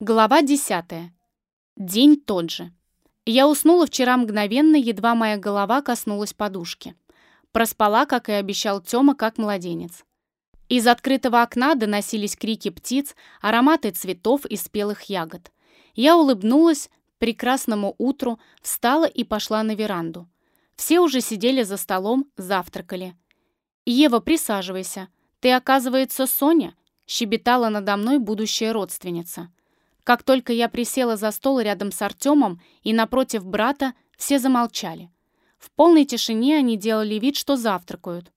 Глава 10. День тот же. Я уснула вчера мгновенно, едва моя голова коснулась подушки. Проспала, как и обещал Тёма, как младенец. Из открытого окна доносились крики птиц, ароматы цветов и спелых ягод. Я улыбнулась прекрасному утру, встала и пошла на веранду. Все уже сидели за столом, завтракали. «Ева, присаживайся. Ты, оказывается, Соня?» щебетала надо мной будущая родственница. Как только я присела за стол рядом с Артемом и напротив брата, все замолчали. В полной тишине они делали вид, что завтракают.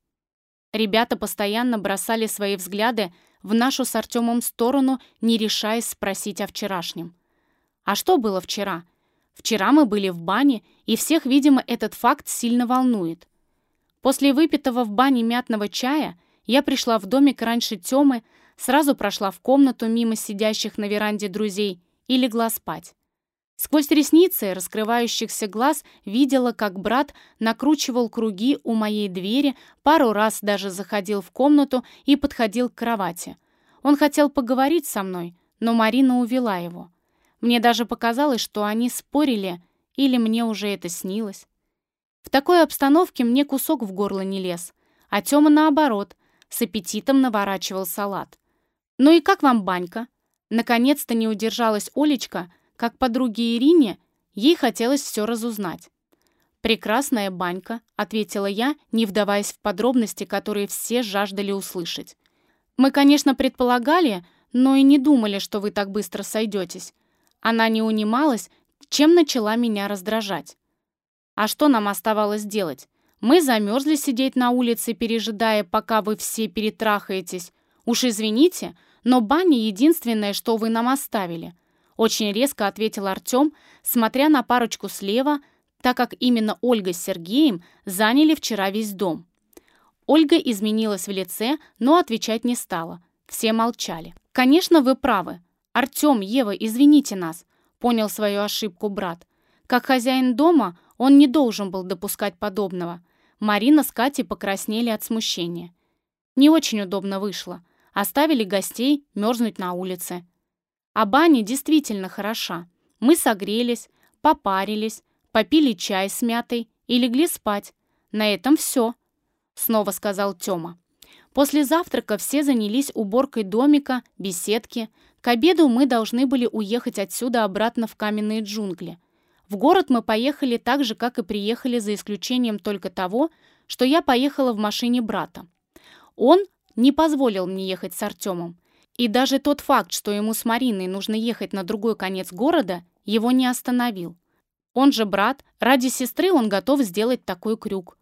Ребята постоянно бросали свои взгляды в нашу с Артемом сторону, не решаясь спросить о вчерашнем. А что было вчера? Вчера мы были в бане, и всех, видимо, этот факт сильно волнует. После выпитого в бане мятного чая я пришла в домик раньше Тёмы, Сразу прошла в комнату мимо сидящих на веранде друзей и легла спать. Сквозь ресницы раскрывающихся глаз видела, как брат накручивал круги у моей двери, пару раз даже заходил в комнату и подходил к кровати. Он хотел поговорить со мной, но Марина увела его. Мне даже показалось, что они спорили, или мне уже это снилось. В такой обстановке мне кусок в горло не лез, а Тёма, наоборот, с аппетитом наворачивал салат. «Ну и как вам банька?» Наконец-то не удержалась Олечка, как подруге Ирине, ей хотелось все разузнать. «Прекрасная банька», — ответила я, не вдаваясь в подробности, которые все жаждали услышать. «Мы, конечно, предполагали, но и не думали, что вы так быстро сойдетесь». Она не унималась, чем начала меня раздражать. «А что нам оставалось делать? Мы замерзли сидеть на улице, пережидая, пока вы все перетрахаетесь. Уж извините, но баня единственное, что вы нам оставили», очень резко ответил Артем, смотря на парочку слева, так как именно Ольга с Сергеем заняли вчера весь дом. Ольга изменилась в лице, но отвечать не стала. Все молчали. «Конечно, вы правы. Артем, Ева, извините нас», — понял свою ошибку брат. Как хозяин дома он не должен был допускать подобного. Марина с Катей покраснели от смущения. Не очень удобно вышло. Оставили гостей мерзнуть на улице. А баня действительно хороша. Мы согрелись, попарились, попили чай с мятой и легли спать. На этом все, снова сказал Тёма. После завтрака все занялись уборкой домика, беседки. К обеду мы должны были уехать отсюда обратно в каменные джунгли. В город мы поехали так же, как и приехали, за исключением только того, что я поехала в машине брата. Он не позволил мне ехать с Артемом. И даже тот факт, что ему с Мариной нужно ехать на другой конец города, его не остановил. Он же брат, ради сестры он готов сделать такой крюк.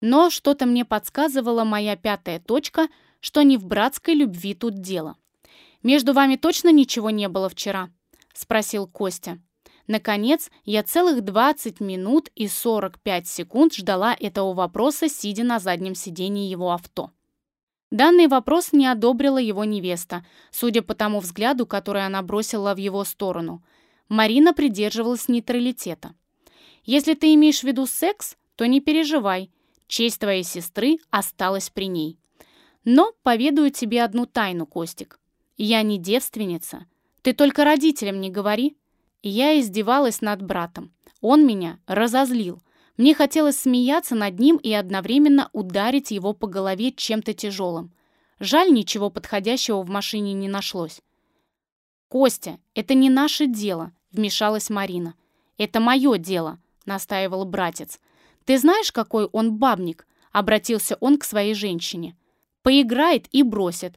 Но что-то мне подсказывала моя пятая точка, что не в братской любви тут дело. «Между вами точно ничего не было вчера?» — спросил Костя. Наконец, я целых 20 минут и 45 секунд ждала этого вопроса, сидя на заднем сидении его авто. Данный вопрос не одобрила его невеста, судя по тому взгляду, который она бросила в его сторону. Марина придерживалась нейтралитета. «Если ты имеешь в виду секс, то не переживай. Честь твоей сестры осталась при ней. Но поведаю тебе одну тайну, Костик. Я не девственница. Ты только родителям не говори». Я издевалась над братом. Он меня разозлил. Мне хотелось смеяться над ним и одновременно ударить его по голове чем-то тяжелым. Жаль, ничего подходящего в машине не нашлось. «Костя, это не наше дело», — вмешалась Марина. «Это мое дело», — настаивал братец. «Ты знаешь, какой он бабник?» — обратился он к своей женщине. «Поиграет и бросит.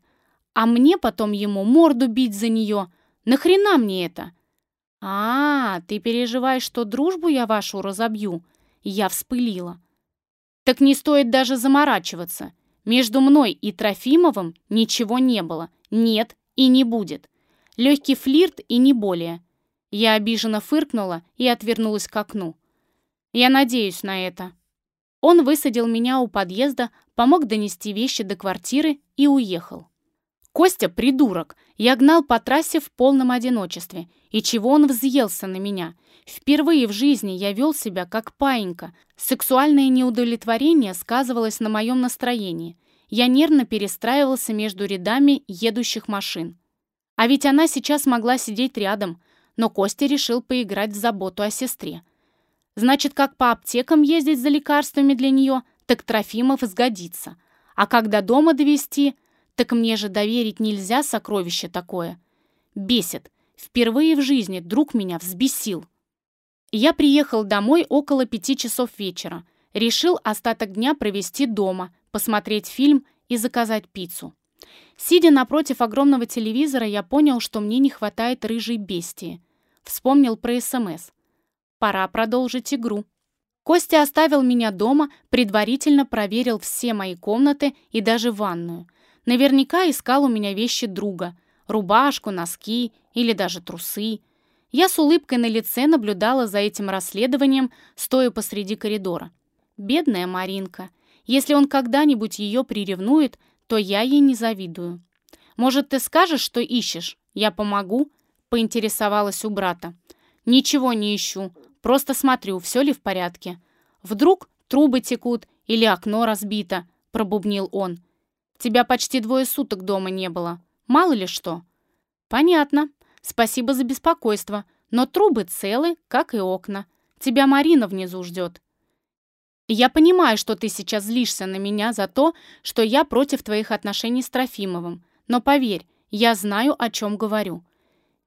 А мне потом ему морду бить за нее. Нахрена мне это?» «А, ты переживаешь, что дружбу я вашу разобью?» Я вспылила. Так не стоит даже заморачиваться. Между мной и Трофимовым ничего не было. Нет и не будет. Легкий флирт и не более. Я обиженно фыркнула и отвернулась к окну. Я надеюсь на это. Он высадил меня у подъезда, помог донести вещи до квартиры и уехал. Костя — придурок. Я гнал по трассе в полном одиночестве. И чего он взъелся на меня? Впервые в жизни я вел себя как паинька. Сексуальное неудовлетворение сказывалось на моем настроении. Я нервно перестраивался между рядами едущих машин. А ведь она сейчас могла сидеть рядом, но Костя решил поиграть в заботу о сестре. Значит, как по аптекам ездить за лекарствами для нее, так Трофимов сгодится. А когда дома довести, так мне же доверить нельзя сокровище такое. Бесит. Впервые в жизни друг меня взбесил. Я приехал домой около пяти часов вечера. Решил остаток дня провести дома, посмотреть фильм и заказать пиццу. Сидя напротив огромного телевизора, я понял, что мне не хватает рыжей бестии. Вспомнил про СМС. Пора продолжить игру. Костя оставил меня дома, предварительно проверил все мои комнаты и даже ванную. Наверняка искал у меня вещи друга. Рубашку, носки или даже трусы. Я с улыбкой на лице наблюдала за этим расследованием, стоя посреди коридора. Бедная Маринка. Если он когда-нибудь ее приревнует, то я ей не завидую. «Может, ты скажешь, что ищешь? Я помогу?» — поинтересовалась у брата. «Ничего не ищу, просто смотрю, все ли в порядке. Вдруг трубы текут или окно разбито», — пробубнил он. «Тебя почти двое суток дома не было. Мало ли что». «Понятно. Спасибо за беспокойство. Но трубы целы, как и окна. Тебя Марина внизу ждет. Я понимаю, что ты сейчас злишься на меня за то, что я против твоих отношений с Трофимовым. Но поверь, я знаю, о чем говорю.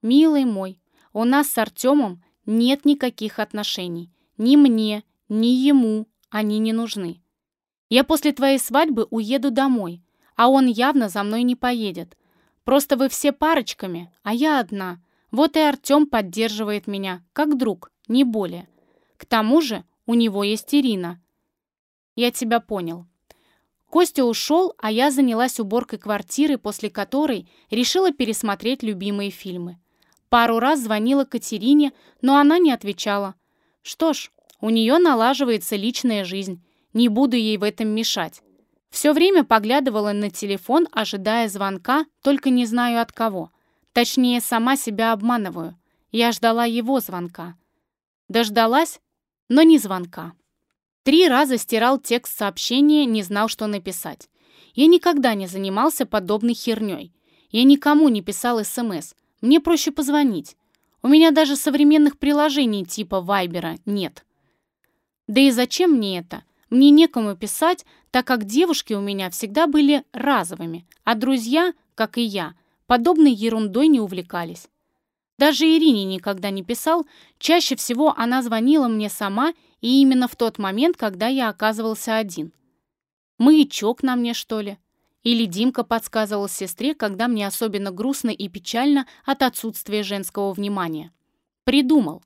Милый мой, у нас с Артемом нет никаких отношений. Ни мне, ни ему они не нужны. Я после твоей свадьбы уеду домой, а он явно за мной не поедет. Просто вы все парочками, а я одна. Вот и Артем поддерживает меня, как друг, не более. К тому же у него есть Ирина. Я тебя понял. Костя ушел, а я занялась уборкой квартиры, после которой решила пересмотреть любимые фильмы. Пару раз звонила Катерине, но она не отвечала. Что ж, у нее налаживается личная жизнь, не буду ей в этом мешать. Все время поглядывала на телефон, ожидая звонка, только не знаю от кого. Точнее, сама себя обманываю. Я ждала его звонка. Дождалась, но не звонка. Три раза стирал текст сообщения, не знал, что написать. Я никогда не занимался подобной херней. Я никому не писал СМС. Мне проще позвонить. У меня даже современных приложений типа Вайбера нет. Да и зачем мне это? Мне некому писать, так как девушки у меня всегда были разовыми, а друзья, как и я, подобной ерундой не увлекались. Даже Ирине никогда не писал, чаще всего она звонила мне сама и именно в тот момент, когда я оказывался один. Маячок на мне, что ли? Или Димка подсказывал сестре, когда мне особенно грустно и печально от отсутствия женского внимания. Придумал.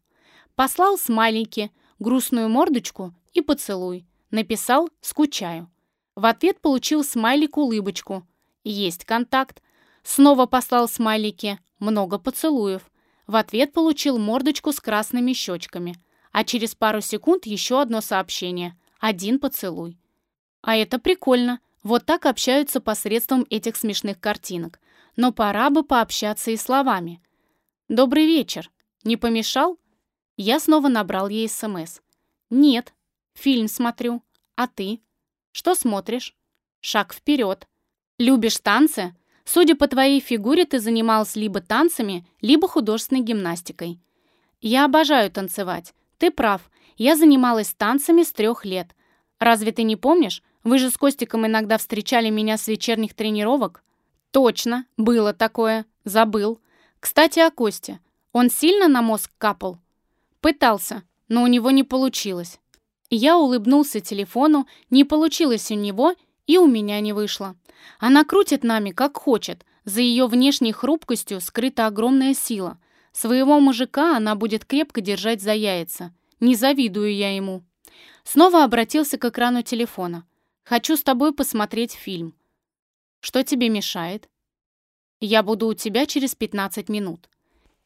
Послал смайлики, грустную мордочку и поцелуй. Написал «скучаю». В ответ получил смайлик-улыбочку. Есть контакт. Снова послал смайлики. Много поцелуев. В ответ получил мордочку с красными щечками. А через пару секунд еще одно сообщение. Один поцелуй. А это прикольно. Вот так общаются посредством этих смешных картинок. Но пора бы пообщаться и словами. «Добрый вечер. Не помешал?» Я снова набрал ей СМС. «Нет. Фильм смотрю. А ты? Что смотришь?» «Шаг вперед. Любишь танцы?» Судя по твоей фигуре, ты занималась либо танцами, либо художественной гимнастикой. Я обожаю танцевать. Ты прав. Я занималась танцами с трех лет. Разве ты не помнишь? Вы же с Костиком иногда встречали меня с вечерних тренировок. Точно, было такое. Забыл. Кстати, о Косте. Он сильно на мозг капал? Пытался, но у него не получилось. Я улыбнулся телефону, не получилось у него, и у меня не вышло. Она крутит нами, как хочет. За ее внешней хрупкостью скрыта огромная сила. Своего мужика она будет крепко держать за яйца. Не завидую я ему. Снова обратился к экрану телефона. «Хочу с тобой посмотреть фильм». «Что тебе мешает?» «Я буду у тебя через 15 минут».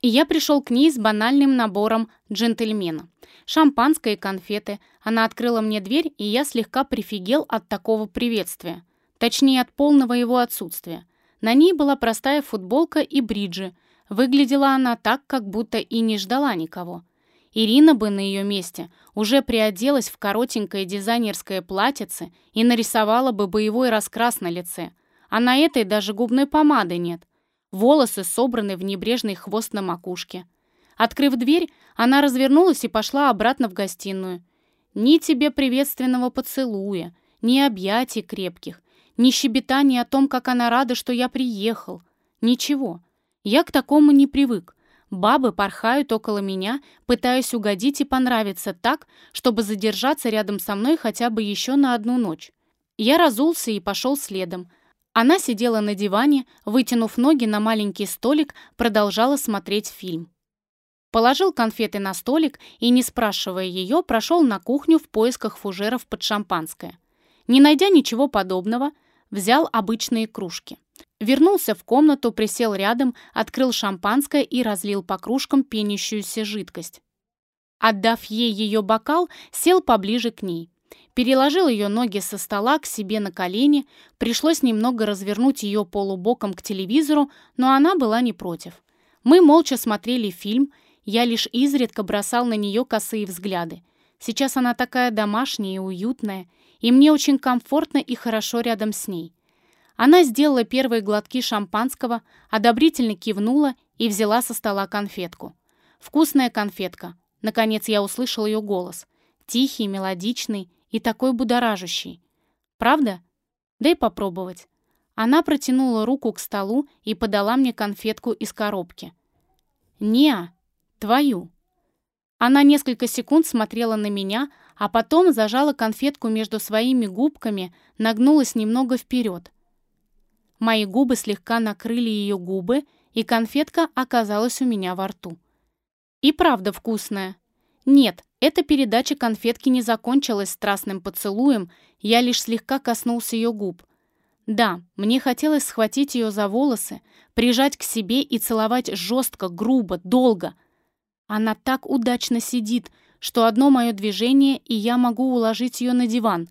И я пришел к ней с банальным набором джентльмена. Шампанское и конфеты. Она открыла мне дверь, и я слегка прифигел от такого приветствия. Точнее, от полного его отсутствия. На ней была простая футболка и бриджи. Выглядела она так, как будто и не ждала никого. Ирина бы на ее месте уже приоделась в коротенькое дизайнерское платьице и нарисовала бы боевой раскрас на лице. А на этой даже губной помады нет. Волосы собраны в небрежный хвост на макушке. Открыв дверь, она развернулась и пошла обратно в гостиную. Ни тебе приветственного поцелуя, ни объятий крепких, ни щебетания о том, как она рада, что я приехал. Ничего. Я к такому не привык. Бабы порхают около меня, пытаясь угодить и понравиться так, чтобы задержаться рядом со мной хотя бы еще на одну ночь. Я разулся и пошел следом. Она сидела на диване, вытянув ноги на маленький столик, продолжала смотреть фильм. Положил конфеты на столик и, не спрашивая ее, прошел на кухню в поисках фужеров под шампанское. Не найдя ничего подобного, взял обычные кружки. Вернулся в комнату, присел рядом, открыл шампанское и разлил по кружкам пенящуюся жидкость. Отдав ей ее бокал, сел поближе к ней. Переложил ее ноги со стола к себе на колени, пришлось немного развернуть ее полубоком к телевизору, но она была не против. Мы молча смотрели фильм, я лишь изредка бросал на нее косые взгляды. Сейчас она такая домашняя и уютная, и мне очень комфортно и хорошо рядом с ней. Она сделала первые глотки шампанского, одобрительно кивнула и взяла со стола конфетку. Вкусная конфетка. Наконец я услышал ее голос. Тихий, мелодичный и такой будоражащий. Правда? Дай попробовать. Она протянула руку к столу и подала мне конфетку из коробки. «Неа, твою». Она несколько секунд смотрела на меня, а потом зажала конфетку между своими губками, нагнулась немного вперед. Мои губы слегка накрыли ее губы, и конфетка оказалась у меня во рту. И правда вкусная. Нет, эта передача конфетки не закончилась страстным поцелуем, я лишь слегка коснулся ее губ. Да, мне хотелось схватить ее за волосы, прижать к себе и целовать жестко, грубо, долго. Она так удачно сидит, что одно мое движение, и я могу уложить ее на диван.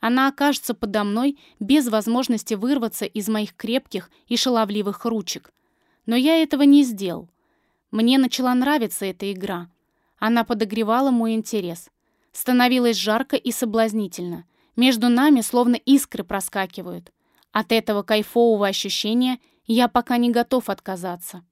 Она окажется подо мной без возможности вырваться из моих крепких и шаловливых ручек. Но я этого не сделал. Мне начала нравиться эта игра. Она подогревала мой интерес. Становилось жарко и соблазнительно. Между нами словно искры проскакивают. От этого кайфового ощущения я пока не готов отказаться.